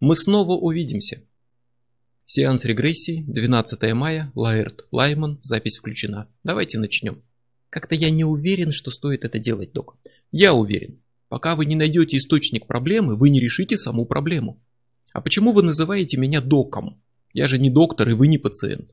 Мы снова увидимся. Сеанс регрессии, 12 мая, Лаэрт, Лайман, запись включена. Давайте начнем. Как-то я не уверен, что стоит это делать, док. Я уверен. Пока вы не найдете источник проблемы, вы не решите саму проблему. А почему вы называете меня доком? Я же не доктор и вы не пациент.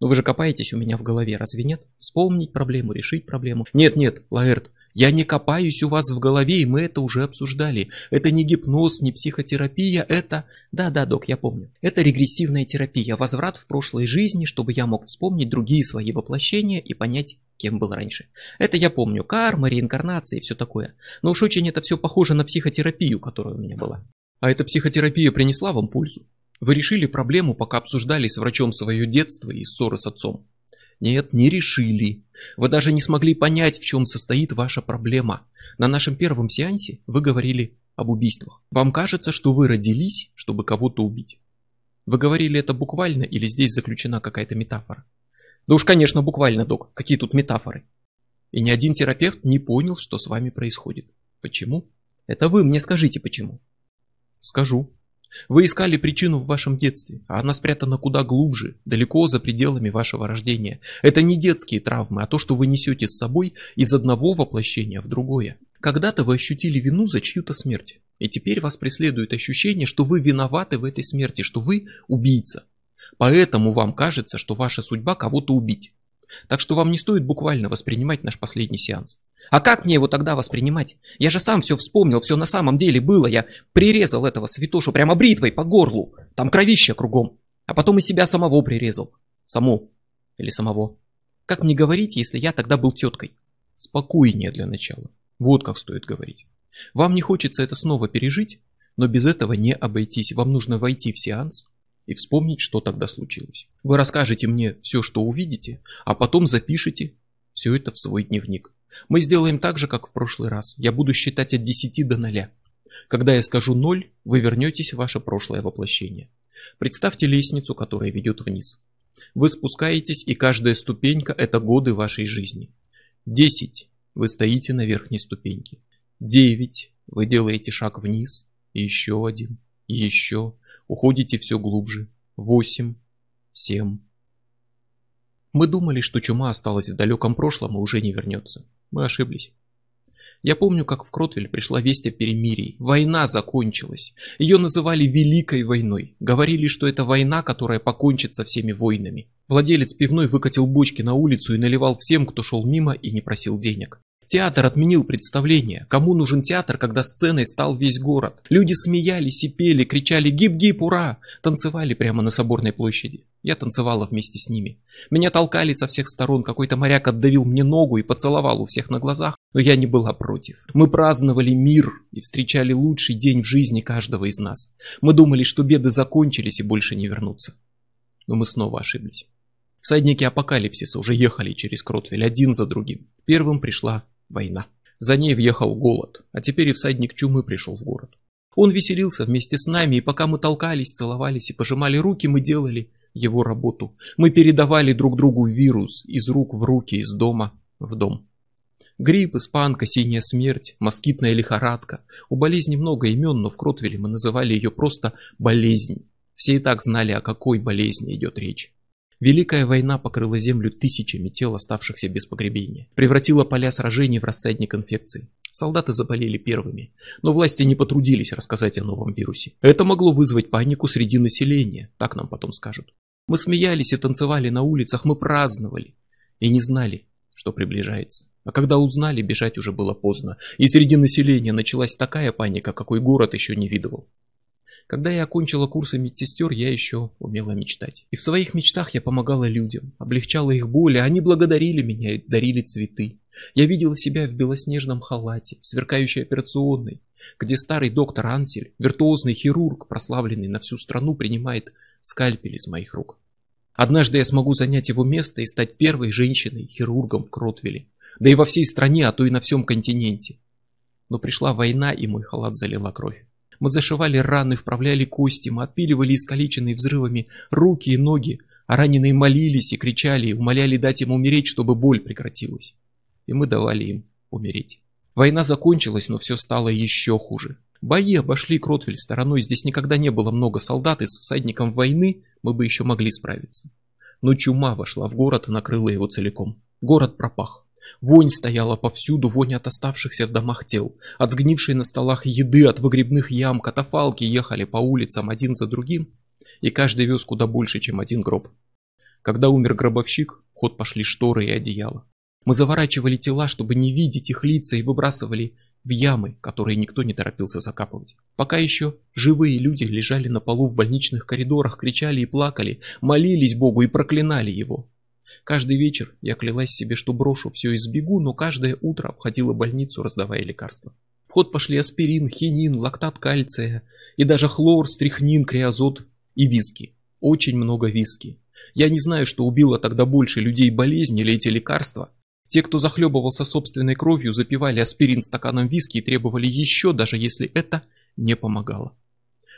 Но вы же копаетесь у меня в голове, разве нет? Вспомнить проблему, решить проблему. Нет, нет, Лаэрт, я не копаюсь у вас в голове, и мы это уже обсуждали. Это не гипноз, не психотерапия, это... Да-да, док, я помню. Это регрессивная терапия, возврат в прошлой жизни, чтобы я мог вспомнить другие свои воплощения и понять, кем был раньше. Это я помню, карма, реинкарнация и все такое. Но уж очень это все похоже на психотерапию, которая у меня была. А эта психотерапия принесла вам пользу? Вы решили проблему, пока обсуждали с врачом свое детство и ссоры с отцом? Нет, не решили. Вы даже не смогли понять, в чем состоит ваша проблема. На нашем первом сеансе вы говорили об убийствах. Вам кажется, что вы родились, чтобы кого-то убить. Вы говорили это буквально или здесь заключена какая-то метафора? Да уж, конечно, буквально, док. Какие тут метафоры? И ни один терапевт не понял, что с вами происходит. Почему? Это вы мне скажите, почему. Скажу. Вы искали причину в вашем детстве, а она спрятана куда глубже, далеко за пределами вашего рождения. Это не детские травмы, а то, что вы несете с собой из одного воплощения в другое. Когда-то вы ощутили вину за чью-то смерть, и теперь вас преследует ощущение, что вы виноваты в этой смерти, что вы убийца. Поэтому вам кажется, что ваша судьба кого-то убить. Так что вам не стоит буквально воспринимать наш последний сеанс. А как мне его тогда воспринимать? Я же сам все вспомнил, все на самом деле было. Я прирезал этого святошу прямо бритвой по горлу. Там кровища кругом. А потом и себя самого прирезал. Саму. Или самого. Как мне говорить, если я тогда был теткой? Спокойнее для начала. Вот как стоит говорить. Вам не хочется это снова пережить, но без этого не обойтись. Вам нужно войти в сеанс и вспомнить, что тогда случилось. Вы расскажете мне все, что увидите, а потом запишите все это в свой дневник. Мы сделаем так же, как в прошлый раз. Я буду считать от 10 до 0. Когда я скажу 0, вы вернетесь в ваше прошлое воплощение. Представьте лестницу, которая ведет вниз. Вы спускаетесь, и каждая ступенька – это годы вашей жизни. 10. Вы стоите на верхней ступеньке. 9. Вы делаете шаг вниз. Еще один. Еще. Уходите все глубже. 8. 7. Мы думали, что чума осталась в далеком прошлом и уже не вернется. Мы ошиблись. Я помню, как в Кротвель пришла весть о перемирии. Война закончилась. Ее называли Великой войной. Говорили, что это война, которая покончит со всеми войнами. Владелец пивной выкатил бочки на улицу и наливал всем, кто шел мимо и не просил денег. Театр отменил представление. Кому нужен театр, когда сценой стал весь город? Люди смеялись и пели, кричали «Гип-гип, ура!», танцевали прямо на Соборной площади. Я танцевала вместе с ними. Меня толкали со всех сторон, какой-то моряк отдавил мне ногу и поцеловал у всех на глазах, но я не была против. Мы праздновали мир и встречали лучший день в жизни каждого из нас. Мы думали, что беды закончились и больше не вернутся. Но мы снова ошиблись. Всадники апокалипсиса уже ехали через Кротвель один за другим. Первым пришла Война. За ней въехал голод, а теперь и всадник чумы пришел в город. Он веселился вместе с нами, и пока мы толкались, целовались и пожимали руки, мы делали его работу. Мы передавали друг другу вирус из рук в руки, из дома в дом. Грипп, испанка, синяя смерть, москитная лихорадка. У болезни много имен, но в Кротвеле мы называли ее просто болезнь. Все и так знали, о какой болезни идет речь. Великая война покрыла землю тысячами тел, оставшихся без погребения. Превратила поля сражений в рассадник инфекций. Солдаты заболели первыми, но власти не потрудились рассказать о новом вирусе. Это могло вызвать панику среди населения, так нам потом скажут. Мы смеялись и танцевали на улицах, мы праздновали и не знали, что приближается. А когда узнали, бежать уже было поздно, и среди населения началась такая паника, какой город еще не видывал. Когда я окончила курсы медсестер, я еще умела мечтать. И в своих мечтах я помогала людям, облегчала их боль, а они благодарили меня и дарили цветы. Я видела себя в белоснежном халате, в сверкающей операционной, где старый доктор Ансель, виртуозный хирург, прославленный на всю страну, принимает скальпель из моих рук. Однажды я смогу занять его место и стать первой женщиной-хирургом в Кротвеле, да и во всей стране, а то и на всем континенте. Но пришла война, и мой халат залила кровь. Мы зашивали раны, вправляли кости, мы отпиливали искалеченные взрывами руки и ноги, а раненые молились и кричали, и умоляли дать им умереть, чтобы боль прекратилась. И мы давали им умереть. Война закончилась, но все стало еще хуже. Бои обошли Кротвель стороной, здесь никогда не было много солдат, и с всадником войны мы бы еще могли справиться. Но чума вошла в город и накрыла его целиком. Город пропах. Вонь стояла повсюду, вонь от оставшихся в домах тел. От сгнившей на столах еды, от выгребных ям, катафалки ехали по улицам один за другим, и каждый вез куда больше, чем один гроб. Когда умер гробовщик, ход пошли шторы и одеяла. Мы заворачивали тела, чтобы не видеть их лица, и выбрасывали в ямы, которые никто не торопился закапывать. Пока еще живые люди лежали на полу в больничных коридорах, кричали и плакали, молились Богу и проклинали Его. Каждый вечер я клялась себе, что брошу все и сбегу, но каждое утро обходила больницу, раздавая лекарства. В ход пошли аспирин, хинин, лактат кальция и даже хлор, стрихнин, криозот и виски. Очень много виски. Я не знаю, что убило тогда больше людей болезни или эти лекарства, те, кто захлебывался собственной кровью, запивали аспирин стаканом виски и требовали еще, даже если это не помогало.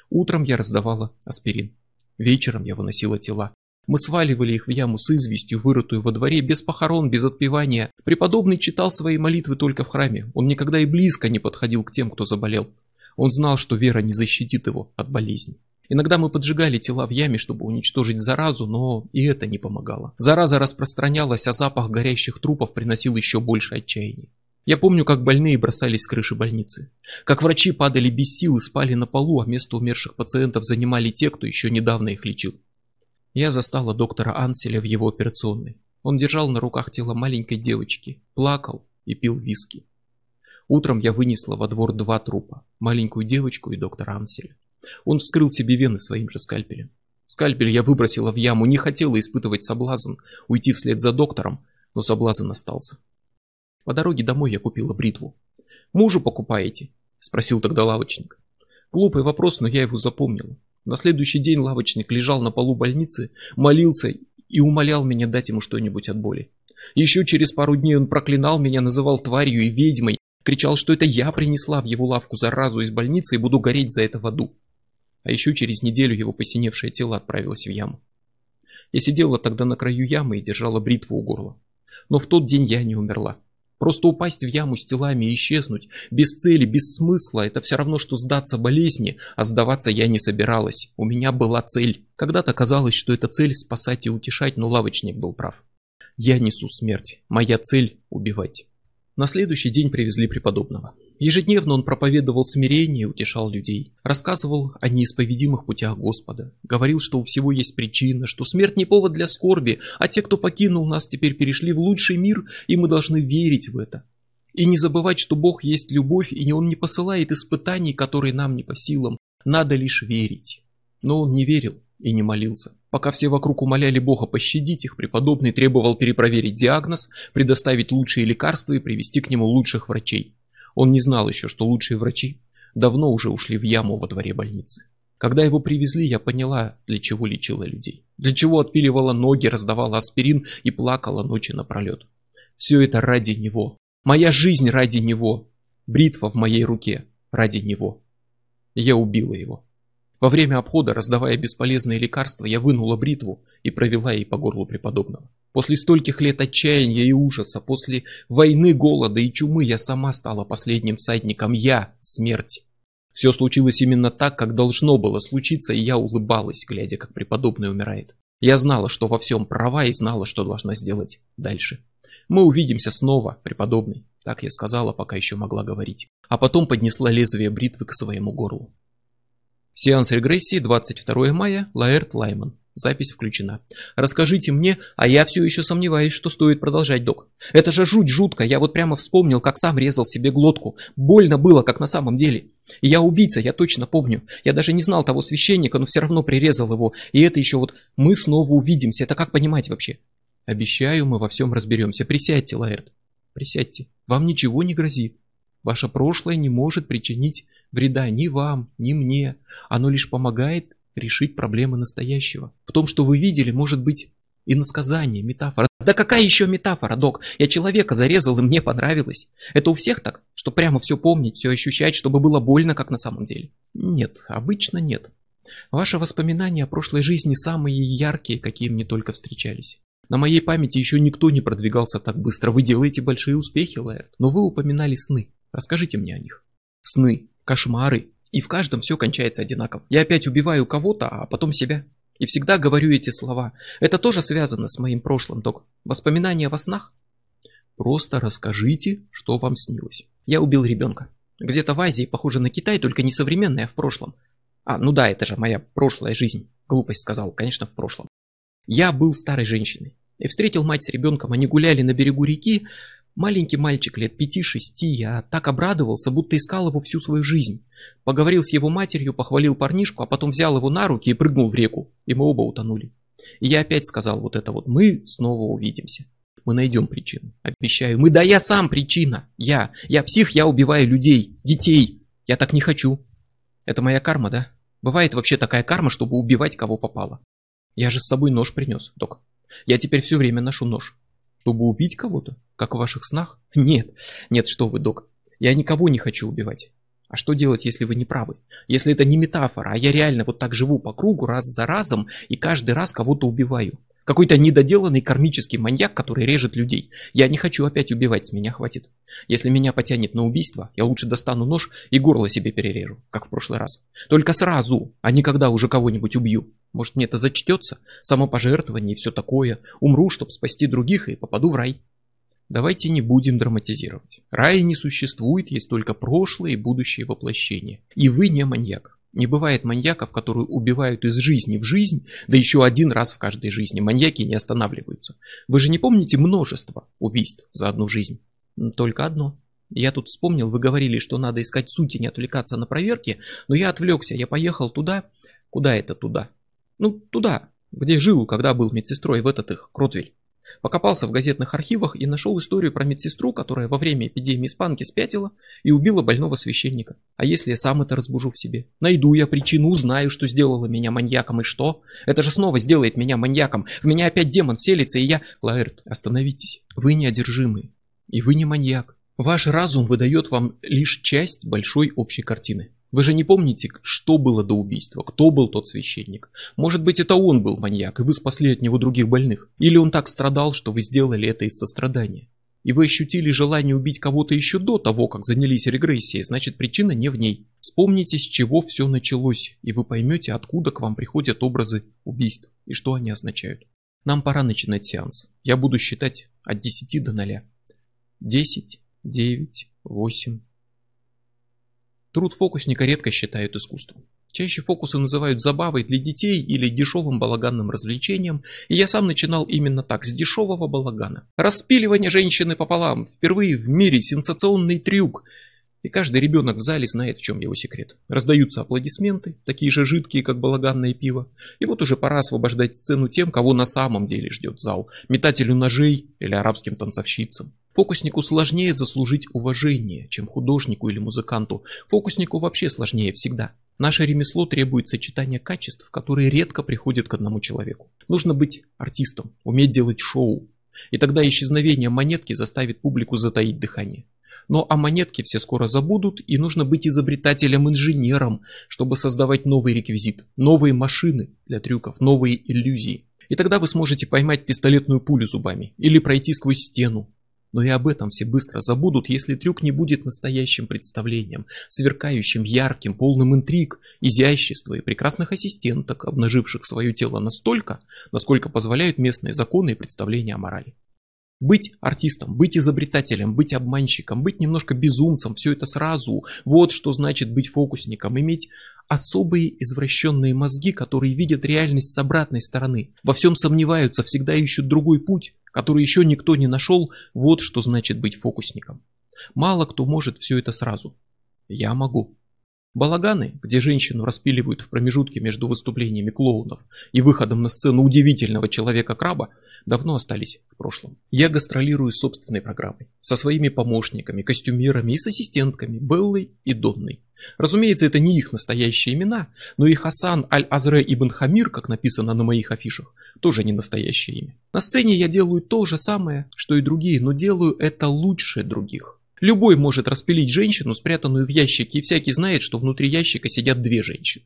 Утром я раздавала аспирин. Вечером я выносила тела. Мы сваливали их в яму с известью, вырытую во дворе, без похорон, без отпевания. Преподобный читал свои молитвы только в храме. Он никогда и близко не подходил к тем, кто заболел. Он знал, что вера не защитит его от болезни. Иногда мы поджигали тела в яме, чтобы уничтожить заразу, но и это не помогало. Зараза распространялась, а запах горящих трупов приносил еще больше отчаяния. Я помню, как больные бросались с крыши больницы. Как врачи падали без сил и спали на полу, а место умерших пациентов занимали те, кто еще недавно их лечил. Я застала доктора Анселя в его операционной. Он держал на руках тело маленькой девочки, плакал и пил виски. Утром я вынесла во двор два трупа, маленькую девочку и доктора Анселя. Он вскрыл себе вены своим же скальпелем. Скальпель я выбросила в яму, не хотела испытывать соблазн, уйти вслед за доктором, но соблазн остался. По дороге домой я купила бритву. «Мужу покупаете?» – спросил тогда лавочник. Глупый вопрос, но я его запомнила. На следующий день лавочник лежал на полу больницы, молился и умолял меня дать ему что-нибудь от боли. Еще через пару дней он проклинал меня, называл тварью и ведьмой, кричал, что это я принесла в его лавку заразу из больницы и буду гореть за это в аду а еще через неделю его посиневшее тело отправилось в яму. Я сидела тогда на краю ямы и держала бритву у горла. Но в тот день я не умерла. Просто упасть в яму с телами и исчезнуть, без цели, без смысла, это все равно, что сдаться болезни, а сдаваться я не собиралась. У меня была цель. Когда-то казалось, что эта цель спасать и утешать, но лавочник был прав. Я несу смерть. Моя цель – убивать. На следующий день привезли преподобного. Ежедневно он проповедовал смирение и утешал людей. Рассказывал о неисповедимых путях Господа. Говорил, что у всего есть причина, что смерть не повод для скорби, а те, кто покинул нас, теперь перешли в лучший мир, и мы должны верить в это. И не забывать, что Бог есть любовь, и Он не посылает испытаний, которые нам не по силам. Надо лишь верить. Но он не верил и не молился. Пока все вокруг умоляли Бога пощадить их, преподобный требовал перепроверить диагноз, предоставить лучшие лекарства и привести к нему лучших врачей. Он не знал еще, что лучшие врачи давно уже ушли в яму во дворе больницы. Когда его привезли, я поняла, для чего лечила людей. Для чего отпиливала ноги, раздавала аспирин и плакала ночи напролет. Все это ради него. Моя жизнь ради него. Бритва в моей руке ради него. Я убила его. Во время обхода, раздавая бесполезные лекарства, я вынула бритву и провела ей по горлу преподобного. После стольких лет отчаяния и ужаса, после войны, голода и чумы я сама стала последним всадником. Я – смерть. Все случилось именно так, как должно было случиться, и я улыбалась, глядя, как преподобный умирает. Я знала, что во всем права и знала, что должна сделать дальше. Мы увидимся снова, преподобный. Так я сказала, пока еще могла говорить. А потом поднесла лезвие бритвы к своему горлу. Сеанс регрессии 22 мая, Лаэрт Лайман. Запись включена. Расскажите мне, а я все еще сомневаюсь, что стоит продолжать, док. Это же жуть жутко, я вот прямо вспомнил, как сам резал себе глотку. Больно было, как на самом деле. И я убийца, я точно помню. Я даже не знал того священника, но все равно прирезал его. И это еще вот мы снова увидимся. Это как понимать вообще? Обещаю, мы во всем разберемся. Присядьте, Лаэрт. Присядьте. Вам ничего не грозит. Ваше прошлое не может причинить вреда ни вам, ни мне. Оно лишь помогает решить проблемы настоящего. В том, что вы видели, может быть и насказание, метафора. Да какая еще метафора, док? Я человека зарезал, и мне понравилось. Это у всех так? Что прямо все помнить, все ощущать, чтобы было больно, как на самом деле? Нет, обычно нет. Ваши воспоминания о прошлой жизни самые яркие, какие мне только встречались. На моей памяти еще никто не продвигался так быстро. Вы делаете большие успехи, Лаэрт. Но вы упоминали сны. Расскажите мне о них. Сны, кошмары И в каждом все кончается одинаково. Я опять убиваю кого-то, а потом себя. И всегда говорю эти слова. Это тоже связано с моим прошлым, док. Воспоминания во снах? Просто расскажите, что вам снилось. Я убил ребенка. Где-то в Азии, похоже на Китай, только не современная, а в прошлом. А, ну да, это же моя прошлая жизнь. Глупость сказал, конечно, в прошлом. Я был старой женщиной. И встретил мать с ребенком, они гуляли на берегу реки. Маленький мальчик лет пяти-шести, я так обрадовался, будто искал его всю свою жизнь. Поговорил с его матерью, похвалил парнишку, а потом взял его на руки и прыгнул в реку. И мы оба утонули. И я опять сказал вот это вот, мы снова увидимся. Мы найдем причину, обещаю. Мы, да я сам причина. Я, я псих, я убиваю людей, детей. Я так не хочу. Это моя карма, да? Бывает вообще такая карма, чтобы убивать кого попало. Я же с собой нож принес, док. Я теперь все время ношу нож. Чтобы убить кого-то? Как в ваших снах? Нет, нет, что вы, док. Я никого не хочу убивать. А что делать, если вы не правы? Если это не метафора, а я реально вот так живу по кругу раз за разом и каждый раз кого-то убиваю. Какой-то недоделанный кармический маньяк, который режет людей. Я не хочу опять убивать, с меня хватит. Если меня потянет на убийство, я лучше достану нож и горло себе перережу, как в прошлый раз. Только сразу, а не когда уже кого-нибудь убью. Может мне это зачтется? Самопожертвование и все такое. Умру, чтобы спасти других и попаду в рай. Давайте не будем драматизировать. Рая не существует, есть только прошлое и будущее воплощение. И вы не маньяк. Не бывает маньяков, которые убивают из жизни в жизнь, да еще один раз в каждой жизни. Маньяки не останавливаются. Вы же не помните множество убийств за одну жизнь? Только одно. Я тут вспомнил, вы говорили, что надо искать суть и не отвлекаться на проверки, но я отвлекся, я поехал туда. Куда это туда? Ну, туда, где жил, когда был медсестрой, в этот их, Кротвель. Покопался в газетных архивах и нашел историю про медсестру, которая во время эпидемии испанки спятила и убила больного священника. А если я сам это разбужу в себе? Найду я причину, узнаю, что сделала меня маньяком, и что? Это же снова сделает меня маньяком. В меня опять демон селится, и я... Лаэрт, остановитесь. Вы неодержимый. И вы не маньяк. Ваш разум выдает вам лишь часть большой общей картины. Вы же не помните, что было до убийства, кто был тот священник. Может быть, это он был маньяк, и вы спасли от него других больных. Или он так страдал, что вы сделали это из сострадания. И вы ощутили желание убить кого-то еще до того, как занялись регрессией, значит причина не в ней. Вспомните, с чего все началось, и вы поймете, откуда к вам приходят образы убийств и что они означают. Нам пора начинать сеанс. Я буду считать от 10 до 0. 10, 9, 8, Труд фокусника редко считают искусством. Чаще фокусы называют забавой для детей или дешевым балаганным развлечением, и я сам начинал именно так, с дешевого балагана. Распиливание женщины пополам, впервые в мире сенсационный трюк. И каждый ребенок в зале знает, в чем его секрет. Раздаются аплодисменты, такие же жидкие, как балаганное пиво. И вот уже пора освобождать сцену тем, кого на самом деле ждет зал. Метателю ножей или арабским танцовщицам. Фокуснику сложнее заслужить уважение, чем художнику или музыканту. Фокуснику вообще сложнее всегда. Наше ремесло требует сочетания качеств, которые редко приходят к одному человеку. Нужно быть артистом, уметь делать шоу. И тогда исчезновение монетки заставит публику затаить дыхание. Но о монетке все скоро забудут, и нужно быть изобретателем-инженером, чтобы создавать новый реквизит, новые машины для трюков, новые иллюзии. И тогда вы сможете поймать пистолетную пулю зубами или пройти сквозь стену, но и об этом все быстро забудут, если трюк не будет настоящим представлением, сверкающим, ярким, полным интриг, изящества и прекрасных ассистенток, обнаживших свое тело настолько, насколько позволяют местные законы и представления о морали. Быть артистом, быть изобретателем, быть обманщиком, быть немножко безумцем, все это сразу. Вот что значит быть фокусником, иметь особые извращенные мозги, которые видят реальность с обратной стороны. Во всем сомневаются, всегда ищут другой путь, который еще никто не нашел, вот что значит быть фокусником. Мало кто может все это сразу. Я могу. Балаганы, где женщину распиливают в промежутке между выступлениями клоунов и выходом на сцену удивительного человека-краба, давно остались в прошлом. Я гастролирую собственной программой, со своими помощниками, костюмерами и с ассистентками Беллой и Донной. Разумеется, это не их настоящие имена, но и Хасан Аль-Азре Ибн Хамир, как написано на моих афишах, тоже не настоящее имя. На сцене я делаю то же самое, что и другие, но делаю это лучше других. Любой может распилить женщину, спрятанную в ящике, и всякий знает, что внутри ящика сидят две женщины.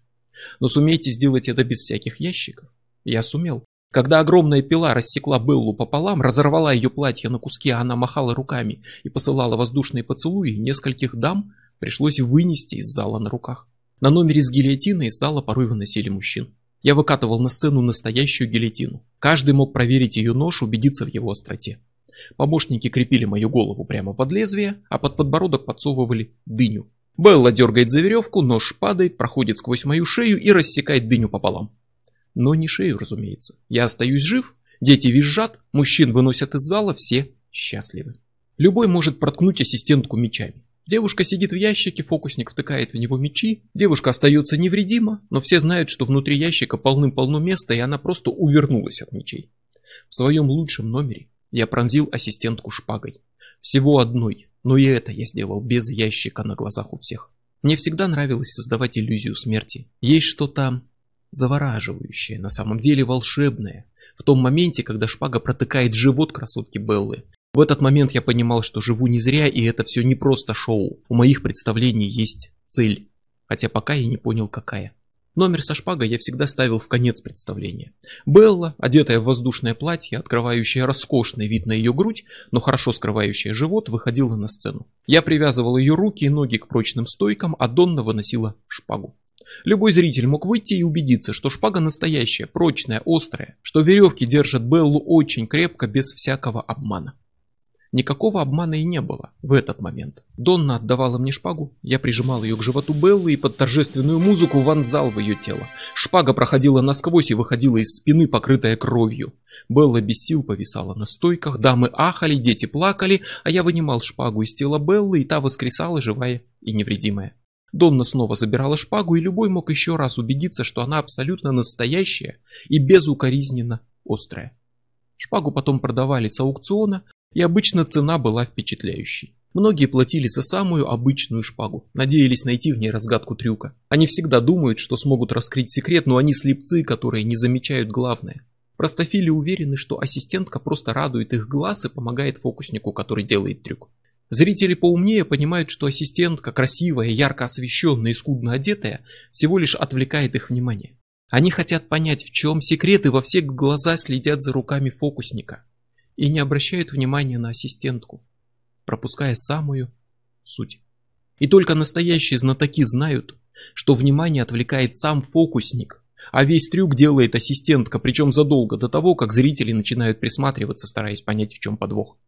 Но сумейте сделать это без всяких ящиков. Я сумел. Когда огромная пила рассекла Беллу пополам, разорвала ее платье на куски, а она махала руками и посылала воздушные поцелуи, нескольких дам пришлось вынести из зала на руках. На номере с гильотиной из зала порой выносили мужчин. Я выкатывал на сцену настоящую гильотину. Каждый мог проверить ее нож, убедиться в его остроте. Помощники крепили мою голову прямо под лезвие, а под подбородок подсовывали дыню. Белла дергает за веревку, нож падает, проходит сквозь мою шею и рассекает дыню пополам. Но не шею, разумеется. Я остаюсь жив, дети визжат, мужчин выносят из зала, все счастливы. Любой может проткнуть ассистентку мечами. Девушка сидит в ящике, фокусник втыкает в него мечи, девушка остается невредима, но все знают, что внутри ящика полным-полно места, и она просто увернулась от мечей. В своем лучшем номере я пронзил ассистентку шпагой. Всего одной, но и это я сделал без ящика на глазах у всех. Мне всегда нравилось создавать иллюзию смерти. Есть что-то завораживающее, на самом деле волшебное. В том моменте, когда шпага протыкает живот красотки Беллы. В этот момент я понимал, что живу не зря, и это все не просто шоу. У моих представлений есть цель. Хотя пока я не понял, какая. Номер со шпагой я всегда ставил в конец представления. Белла, одетая в воздушное платье, открывающее роскошный вид на ее грудь, но хорошо скрывающее живот, выходила на сцену. Я привязывал ее руки и ноги к прочным стойкам, а Донна выносила шпагу. Любой зритель мог выйти и убедиться, что шпага настоящая, прочная, острая, что веревки держат Беллу очень крепко, без всякого обмана. Никакого обмана и не было в этот момент. Донна отдавала мне шпагу, я прижимал ее к животу Беллы и под торжественную музыку вонзал в ее тело. Шпага проходила насквозь и выходила из спины, покрытая кровью. Белла без сил повисала на стойках, дамы ахали, дети плакали, а я вынимал шпагу из тела Беллы, и та воскресала живая и невредимая. Донна снова забирала шпагу, и любой мог еще раз убедиться, что она абсолютно настоящая и безукоризненно острая. Шпагу потом продавали с аукциона, и обычно цена была впечатляющей. Многие платили за самую обычную шпагу, надеялись найти в ней разгадку трюка. Они всегда думают, что смогут раскрыть секрет, но они слепцы, которые не замечают главное. Простофили уверены, что ассистентка просто радует их глаз и помогает фокуснику, который делает трюк. Зрители поумнее понимают, что ассистентка, красивая, ярко освещенная и скудно одетая, всего лишь отвлекает их внимание. Они хотят понять, в чем секрет, и во все глаза следят за руками фокусника и не обращают внимания на ассистентку, пропуская самую суть. И только настоящие знатоки знают, что внимание отвлекает сам фокусник, а весь трюк делает ассистентка, причем задолго до того, как зрители начинают присматриваться, стараясь понять, в чем подвох.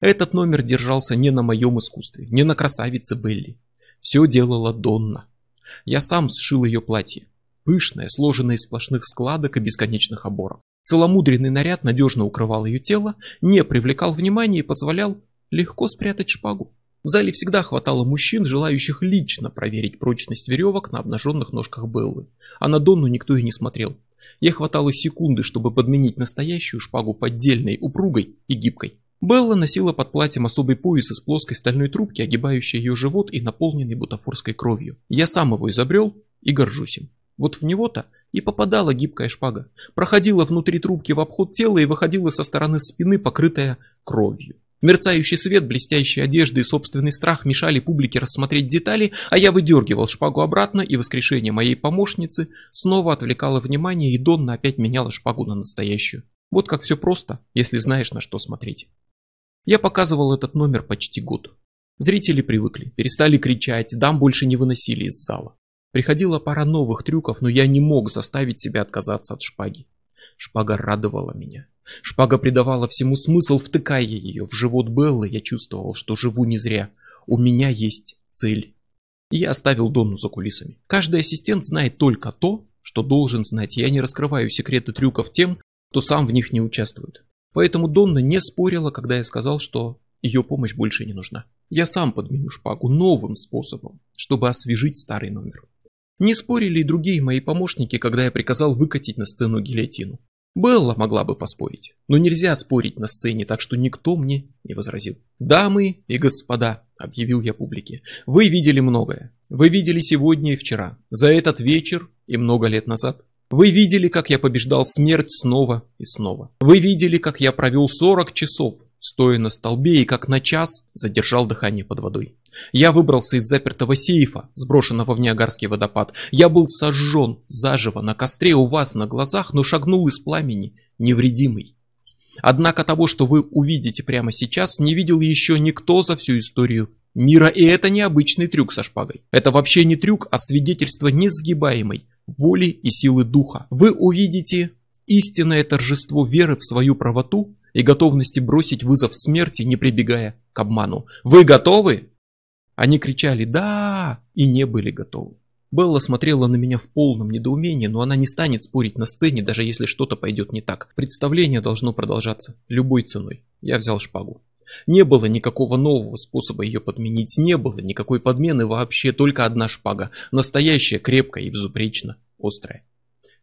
Этот номер держался не на моем искусстве, не на красавице Белли. Все делала Донна. Я сам сшил ее платье. Пышное, сложенное из сплошных складок и бесконечных оборок. Целомудренный наряд надежно укрывал ее тело, не привлекал внимания и позволял легко спрятать шпагу. В зале всегда хватало мужчин, желающих лично проверить прочность веревок на обнаженных ножках Беллы. А на Донну никто и не смотрел. Ей хватало секунды, чтобы подменить настоящую шпагу поддельной, упругой и гибкой. Белла носила под платьем особый пояс из плоской стальной трубки, огибающий ее живот и наполненный бутафорской кровью. Я сам его изобрел и горжусь им. Вот в него-то и попадала гибкая шпага. Проходила внутри трубки в обход тела и выходила со стороны спины, покрытая кровью. Мерцающий свет, блестящие одежды и собственный страх мешали публике рассмотреть детали, а я выдергивал шпагу обратно, и воскрешение моей помощницы снова отвлекало внимание, и Донна опять меняла шпагу на настоящую. Вот как все просто, если знаешь, на что смотреть. Я показывал этот номер почти год. Зрители привыкли, перестали кричать, дам больше не выносили из зала. Приходила пара новых трюков, но я не мог заставить себя отказаться от шпаги. Шпага радовала меня. Шпага придавала всему смысл, втыкая ее в живот Беллы, я чувствовал, что живу не зря. У меня есть цель. И я оставил Донну за кулисами. Каждый ассистент знает только то, что должен знать. Я не раскрываю секреты трюков тем, кто сам в них не участвует. Поэтому Донна не спорила, когда я сказал, что ее помощь больше не нужна. Я сам подменю шпагу новым способом, чтобы освежить старый номер. Не спорили и другие мои помощники, когда я приказал выкатить на сцену гильотину. Белла могла бы поспорить, но нельзя спорить на сцене, так что никто мне не возразил. «Дамы и господа», — объявил я публике, — «вы видели многое. Вы видели сегодня и вчера, за этот вечер и много лет назад. Вы видели, как я побеждал смерть снова и снова. Вы видели, как я провел 40 часов, стоя на столбе, и как на час задержал дыхание под водой. Я выбрался из запертого сейфа, сброшенного в Ниагарский водопад. Я был сожжен заживо на костре у вас на глазах, но шагнул из пламени невредимый. Однако того, что вы увидите прямо сейчас, не видел еще никто за всю историю мира, и это не обычный трюк со шпагой. Это вообще не трюк, а свидетельство несгибаемой воли и силы духа. Вы увидите истинное торжество веры в свою правоту и готовности бросить вызов смерти, не прибегая к обману. Вы готовы? Они кричали «Да!» и не были готовы. Белла смотрела на меня в полном недоумении, но она не станет спорить на сцене, даже если что-то пойдет не так. Представление должно продолжаться, любой ценой. Я взял шпагу. Не было никакого нового способа ее подменить, не было никакой подмены вообще, только одна шпага. Настоящая, крепкая и безупречно острая.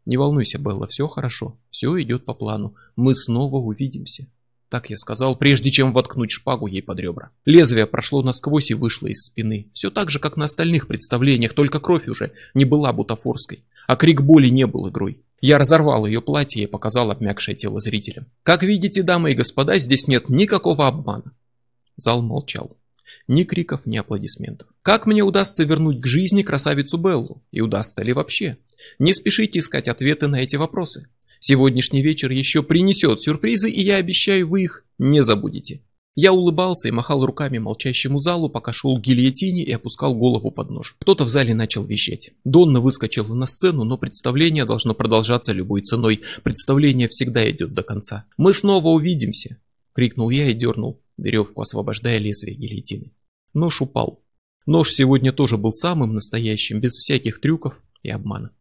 Не волнуйся, Белла, все хорошо, все идет по плану. Мы снова увидимся. Так я сказал, прежде чем воткнуть шпагу ей под ребра. Лезвие прошло насквозь и вышло из спины. Все так же, как на остальных представлениях, только кровь уже не была бутафорской. А крик боли не был игрой. Я разорвал ее платье и показал обмякшее тело зрителям. Как видите, дамы и господа, здесь нет никакого обмана. Зал молчал. Ни криков, ни аплодисментов. Как мне удастся вернуть к жизни красавицу Беллу? И удастся ли вообще? Не спешите искать ответы на эти вопросы. Сегодняшний вечер еще принесет сюрпризы, и я обещаю, вы их не забудете. Я улыбался и махал руками молчащему залу, пока шел к гильотине и опускал голову под нож. Кто-то в зале начал вещать. Донна выскочила на сцену, но представление должно продолжаться любой ценой. Представление всегда идет до конца. «Мы снова увидимся!» — крикнул я и дернул веревку, освобождая лезвие гильотины. Нож упал. Нож сегодня тоже был самым настоящим, без всяких трюков и обмана.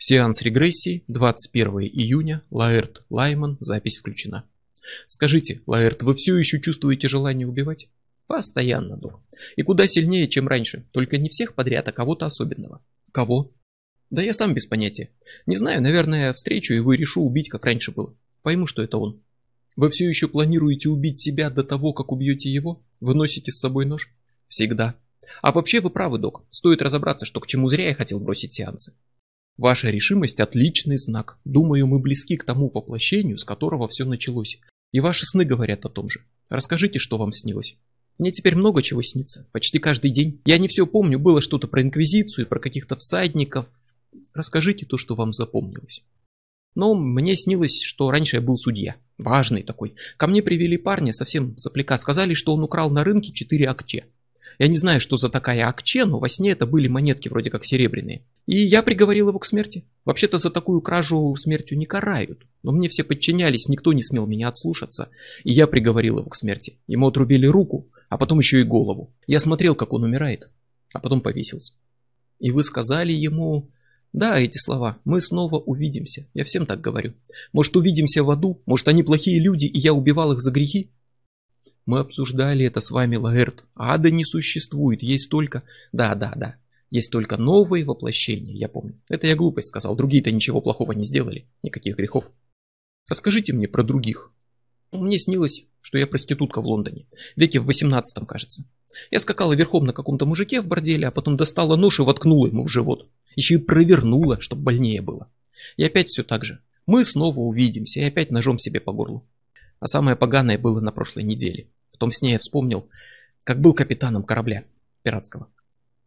Сеанс регрессии, 21 июня, Лаэрт, Лайман, запись включена. Скажите, Лаэрт, вы все еще чувствуете желание убивать? Постоянно, док. И куда сильнее, чем раньше, только не всех подряд, а кого-то особенного. Кого? Да я сам без понятия. Не знаю, наверное, встречу и решу убить, как раньше было. Пойму, что это он. Вы все еще планируете убить себя до того, как убьете его? Вы носите с собой нож? Всегда. А вообще вы правы, док. Стоит разобраться, что к чему зря я хотел бросить сеансы. Ваша решимость – отличный знак. Думаю, мы близки к тому воплощению, с которого все началось. И ваши сны говорят о том же. Расскажите, что вам снилось. Мне теперь много чего снится. Почти каждый день. Я не все помню. Было что-то про Инквизицию, про каких-то всадников. Расскажите то, что вам запомнилось. Но мне снилось, что раньше я был судья. Важный такой. Ко мне привели парня, совсем сопляка. Сказали, что он украл на рынке 4 акче. Я не знаю, что за такая акче, но во сне это были монетки вроде как серебряные. И я приговорил его к смерти. Вообще-то за такую кражу смертью не карают. Но мне все подчинялись, никто не смел меня отслушаться. И я приговорил его к смерти. Ему отрубили руку, а потом еще и голову. Я смотрел, как он умирает, а потом повесился. И вы сказали ему... Да, эти слова. Мы снова увидимся. Я всем так говорю. Может, увидимся в аду? Может, они плохие люди, и я убивал их за грехи? Мы обсуждали это с вами, Лаэрт. Ада не существует, есть только... Да, да, да. Есть только новые воплощения, я помню. Это я глупость сказал, другие-то ничего плохого не сделали, никаких грехов. Расскажите мне про других. Мне снилось, что я проститутка в Лондоне, веке в 18 кажется. Я скакала верхом на каком-то мужике в борделе, а потом достала нож и воткнула ему в живот. Еще и провернула, чтобы больнее было. И опять все так же. Мы снова увидимся, и опять ножом себе по горлу. А самое поганое было на прошлой неделе. В том сне я вспомнил, как был капитаном корабля пиратского.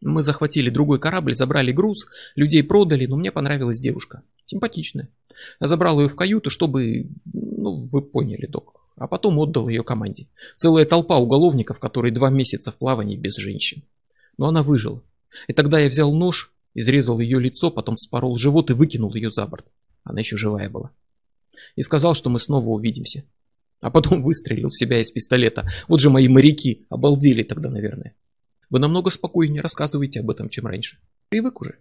Мы захватили другой корабль, забрали груз, людей продали, но мне понравилась девушка. Симпатичная. Я забрал ее в каюту, чтобы... Ну, вы поняли, док. А потом отдал ее команде. Целая толпа уголовников, которые два месяца в плавании без женщин. Но она выжила. И тогда я взял нож, изрезал ее лицо, потом вспорол живот и выкинул ее за борт. Она еще живая была. И сказал, что мы снова увидимся. А потом выстрелил в себя из пистолета. Вот же мои моряки обалдели тогда, наверное. Вы намного спокойнее рассказываете об этом, чем раньше. Привык уже.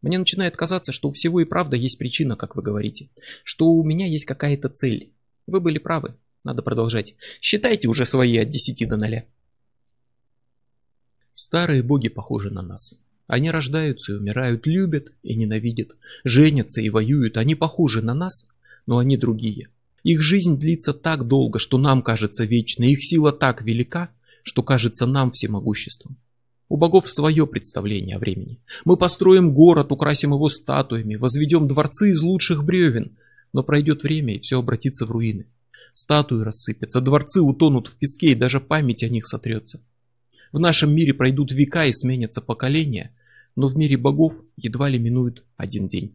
Мне начинает казаться, что у всего и правда есть причина, как вы говорите. Что у меня есть какая-то цель. Вы были правы. Надо продолжать. Считайте уже свои от 10 до 0. Старые боги похожи на нас. Они рождаются и умирают, любят и ненавидят, женятся и воюют. Они похожи на нас, но они другие. Их жизнь длится так долго, что нам кажется вечной. Их сила так велика, что кажется нам всемогуществом. У богов свое представление о времени. Мы построим город, украсим его статуями, возведем дворцы из лучших бревен, но пройдет время, и все обратится в руины. Статуи рассыпятся, дворцы утонут в песке, и даже память о них сотрется. В нашем мире пройдут века и сменятся поколения, но в мире богов едва ли минует один день.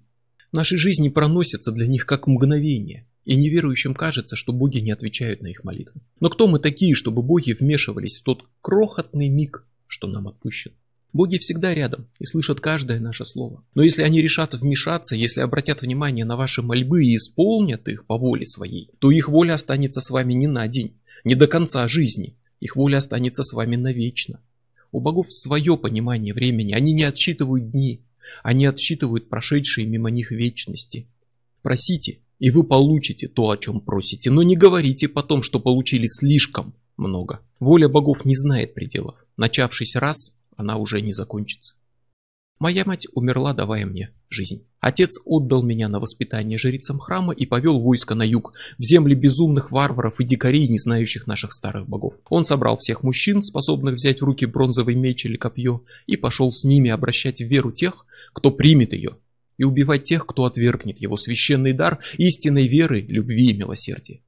Наши жизни проносятся для них как мгновение. И неверующим кажется, что боги не отвечают на их молитвы. Но кто мы такие, чтобы боги вмешивались в тот крохотный миг, что нам отпущен? Боги всегда рядом и слышат каждое наше слово. Но если они решат вмешаться, если обратят внимание на ваши мольбы и исполнят их по воле своей, то их воля останется с вами не на день, не до конца жизни. Их воля останется с вами навечно. У богов свое понимание времени, они не отсчитывают дни, они отсчитывают прошедшие мимо них вечности. Просите, и вы получите то, о чем просите, но не говорите потом, что получили слишком много. Воля богов не знает пределов. Начавшись раз, она уже не закончится. Моя мать умерла, давая мне жизнь. Отец отдал меня на воспитание жрицам храма и повел войско на юг, в земли безумных варваров и дикарей, не знающих наших старых богов. Он собрал всех мужчин, способных взять в руки бронзовый меч или копье, и пошел с ними обращать в веру тех, кто примет ее, и убивать тех, кто отвергнет его священный дар истинной веры, любви и милосердия.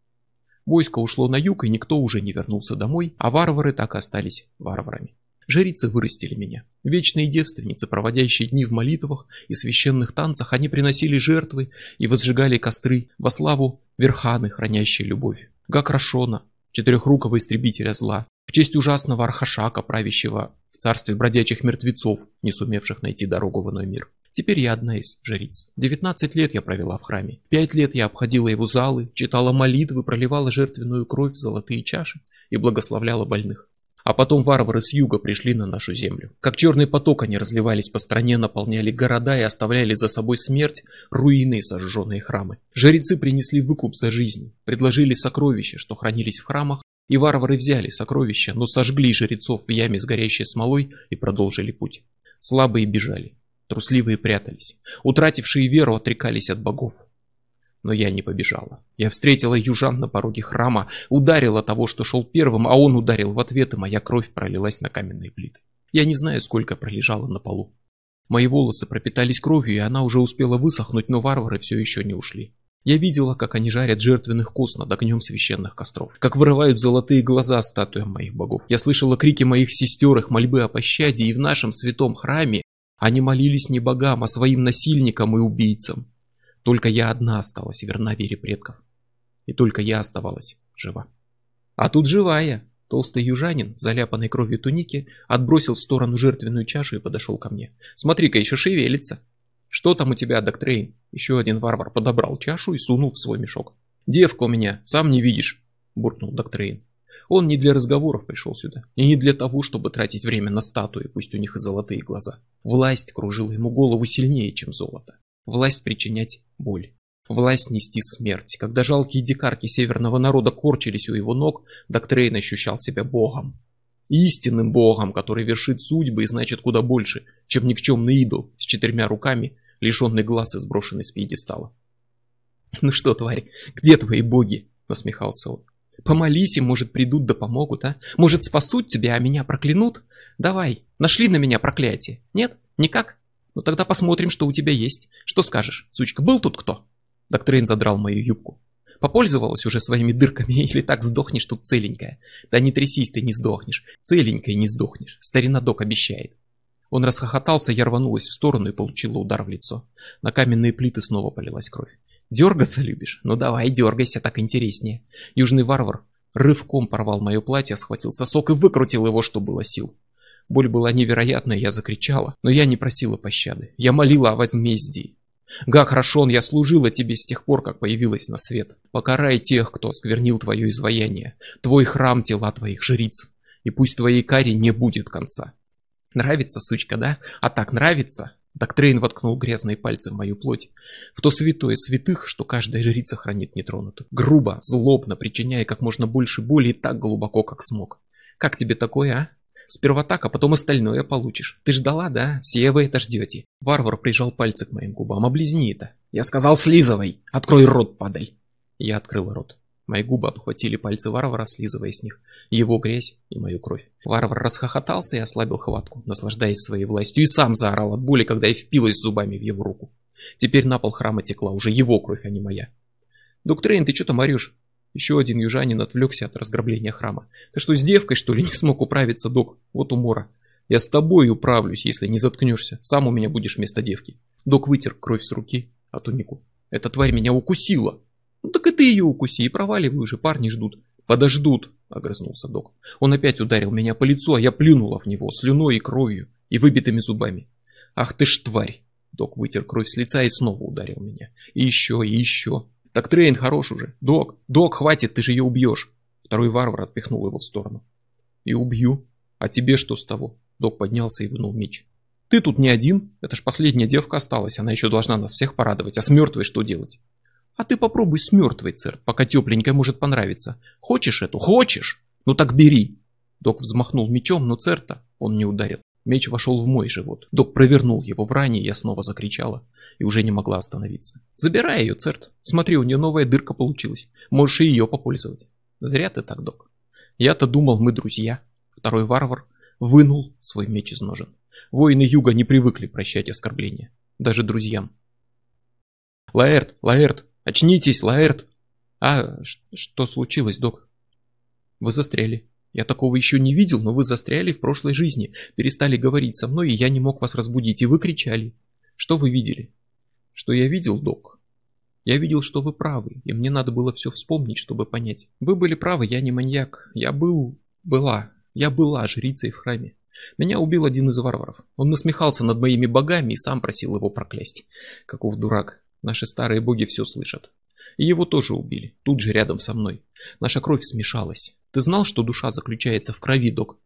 Войско ушло на юг, и никто уже не вернулся домой, а варвары так и остались варварами. Жрицы вырастили меня. Вечные девственницы, проводящие дни в молитвах и священных танцах, они приносили жертвы и возжигали костры во славу Верханы, хранящей любовь. Гакрашона, четырехрукого истребителя зла, в честь ужасного Архашака, правящего в царстве бродячих мертвецов, не сумевших найти дорогу в иной мир. Теперь я одна из жриц. 19 лет я провела в храме. Пять лет я обходила его залы, читала молитвы, проливала жертвенную кровь в золотые чаши и благословляла больных. А потом варвары с юга пришли на нашу землю. Как черный поток они разливались по стране, наполняли города и оставляли за собой смерть, руины и сожженные храмы. Жрецы принесли выкуп за жизнь, предложили сокровища, что хранились в храмах, и варвары взяли сокровища, но сожгли жрецов в яме с горящей смолой и продолжили путь. Слабые бежали, трусливые прятались, утратившие веру отрекались от богов но я не побежала. Я встретила южан на пороге храма, ударила того, что шел первым, а он ударил в ответ, и моя кровь пролилась на каменные плиты. Я не знаю, сколько пролежала на полу. Мои волосы пропитались кровью, и она уже успела высохнуть, но варвары все еще не ушли. Я видела, как они жарят жертвенных коз над огнем священных костров, как вырывают золотые глаза статуям моих богов. Я слышала крики моих сестер, их мольбы о пощаде, и в нашем святом храме они молились не богам, а своим насильникам и убийцам. Только я одна осталась верна вере предков. И только я оставалась жива. А тут живая. Толстый южанин в заляпанной кровью тунике отбросил в сторону жертвенную чашу и подошел ко мне. Смотри-ка, еще шевелится. Что там у тебя, доктрейн? Еще один варвар подобрал чашу и сунул в свой мешок. Девка у меня, сам не видишь, буркнул доктрейн. Он не для разговоров пришел сюда, и не для того, чтобы тратить время на статуи, пусть у них и золотые глаза. Власть кружила ему голову сильнее, чем золото власть причинять боль, власть нести смерть. Когда жалкие дикарки северного народа корчились у его ног, Доктрейн ощущал себя богом. Истинным богом, который вершит судьбы и значит куда больше, чем никчемный идол с четырьмя руками, лишенный глаз и сброшенный с пьедестала. «Ну что, тварь, где твои боги?» – насмехался он. «Помолись им, может, придут да помогут, а? Может, спасут тебя, а меня проклянут? Давай, нашли на меня проклятие. Нет? Никак?» Ну тогда посмотрим, что у тебя есть. Что скажешь, сучка, был тут кто? Доктрин задрал мою юбку. Попользовалась уже своими дырками или так сдохнешь тут целенькая? Да не трясись, ты не сдохнешь. Целенькая не сдохнешь. Старина док обещает. Он расхохотался, я рванулась в сторону и получила удар в лицо. На каменные плиты снова полилась кровь. Дергаться любишь? Ну давай, дергайся, так интереснее. Южный варвар рывком порвал мое платье, схватил сосок и выкрутил его, что было сил. Боль была невероятная, я закричала, но я не просила пощады. Я молила о возмездии. Гак Рашон, я служила тебе с тех пор, как появилась на свет. Покарай тех, кто осквернил твое изваяние, твой храм тела твоих жриц, и пусть твоей каре не будет конца. Нравится, сучка, да? А так нравится? Доктрейн воткнул грязные пальцы в мою плоть, в то святое святых, что каждая жрица хранит нетронутую. Грубо, злобно, причиняя как можно больше боли и так глубоко, как смог. Как тебе такое, а? Сперва так, а потом остальное получишь. Ты ждала, да? Все вы это ждете. Варвар прижал пальцы к моим губам. Облизни это. Я сказал, слизывай. Открой рот, падаль. Я открыл рот. Мои губы обхватили пальцы варвара, слизывая с них его грязь и мою кровь. Варвар расхохотался и ослабил хватку, наслаждаясь своей властью, и сам заорал от боли, когда я впилась зубами в его руку. Теперь на пол храма текла уже его кровь, а не моя. «Доктрейн, ты что там орешь?» Еще один южанин отвлекся от разграбления храма. Ты что, с девкой, что ли, не смог управиться, док? Вот умора. Я с тобой управлюсь, если не заткнешься. Сам у меня будешь вместо девки. Док вытер кровь с руки, а тунику. Эта тварь меня укусила. Ну так и ты ее укуси, и проваливай уже, парни ждут. Подождут, огрызнулся док. Он опять ударил меня по лицу, а я плюнула в него слюной и кровью, и выбитыми зубами. Ах ты ж тварь! Док вытер кровь с лица и снова ударил меня. И еще, и еще. Так Трейн хорош уже. Док, док, хватит, ты же ее убьешь. Второй варвар отпихнул его в сторону. И убью. А тебе что с того? Док поднялся и вынул меч. Ты тут не один, это ж последняя девка осталась, она еще должна нас всех порадовать, а с мертвой что делать? А ты попробуй с мертвой, цер, пока тепленькая может понравиться. Хочешь эту? Хочешь? Ну так бери. Док взмахнул мечом, но церта он не ударил. Меч вошел в мой живот. Док провернул его в ране, я снова закричала и уже не могла остановиться. Забирай ее, церт. Смотри, у нее новая дырка получилась. Можешь и ее попользовать. Зря ты так, док. Я-то думал, мы друзья. Второй варвар вынул свой меч из ножен. Воины юга не привыкли прощать оскорбления. Даже друзьям. Лаэрт, Лаэрт, Очнитесь, Лаэрт!» «А, что случилось, док?» «Вы застряли. Я такого еще не видел, но вы застряли в прошлой жизни. Перестали говорить со мной, и я не мог вас разбудить, и вы кричали. Что вы видели?» «Что я видел, док?» «Я видел, что вы правы, и мне надо было все вспомнить, чтобы понять. Вы были правы, я не маньяк. Я был... была. Я была жрицей в храме. Меня убил один из варваров. Он насмехался над моими богами и сам просил его проклясть. Каков дурак. Наши старые боги все слышат. И его тоже убили, тут же рядом со мной. Наша кровь смешалась. Ты знал, что душа заключается в крови, док?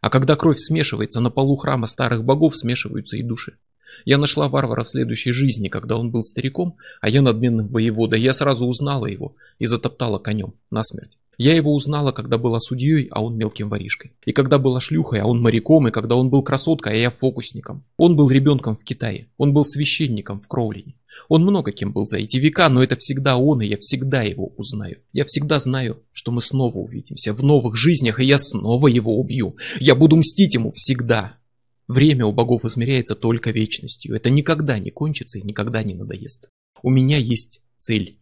А когда кровь смешивается, на полу храма старых богов смешиваются и души. Я нашла варвара в следующей жизни, когда он был стариком, а я надменным воеводой. Я сразу узнала его и затоптала конем насмерть. Я его узнала, когда была судьей, а он мелким воришкой. И когда была шлюхой, а он моряком, и когда он был красоткой, а я фокусником. Он был ребенком в Китае. Он был священником в Кроулине. Он много кем был за эти века, но это всегда он, и я всегда его узнаю. Я всегда знаю, что мы снова увидимся в новых жизнях, и я снова его убью. Я буду мстить ему всегда. Время у богов измеряется только вечностью. Это никогда не кончится и никогда не надоест. У меня есть цель.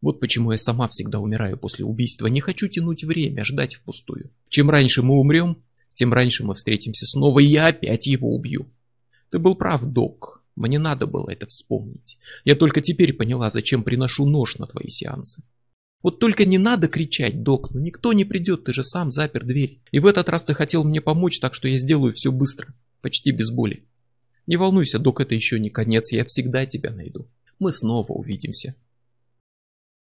Вот почему я сама всегда умираю после убийства. Не хочу тянуть время, ждать впустую. Чем раньше мы умрем, тем раньше мы встретимся снова, и я опять его убью. Ты был прав, док. Мне надо было это вспомнить. Я только теперь поняла, зачем приношу нож на твои сеансы. Вот только не надо кричать, док, ну никто не придет, ты же сам запер дверь. И в этот раз ты хотел мне помочь, так что я сделаю все быстро, почти без боли. Не волнуйся, док, это еще не конец, я всегда тебя найду. Мы снова увидимся.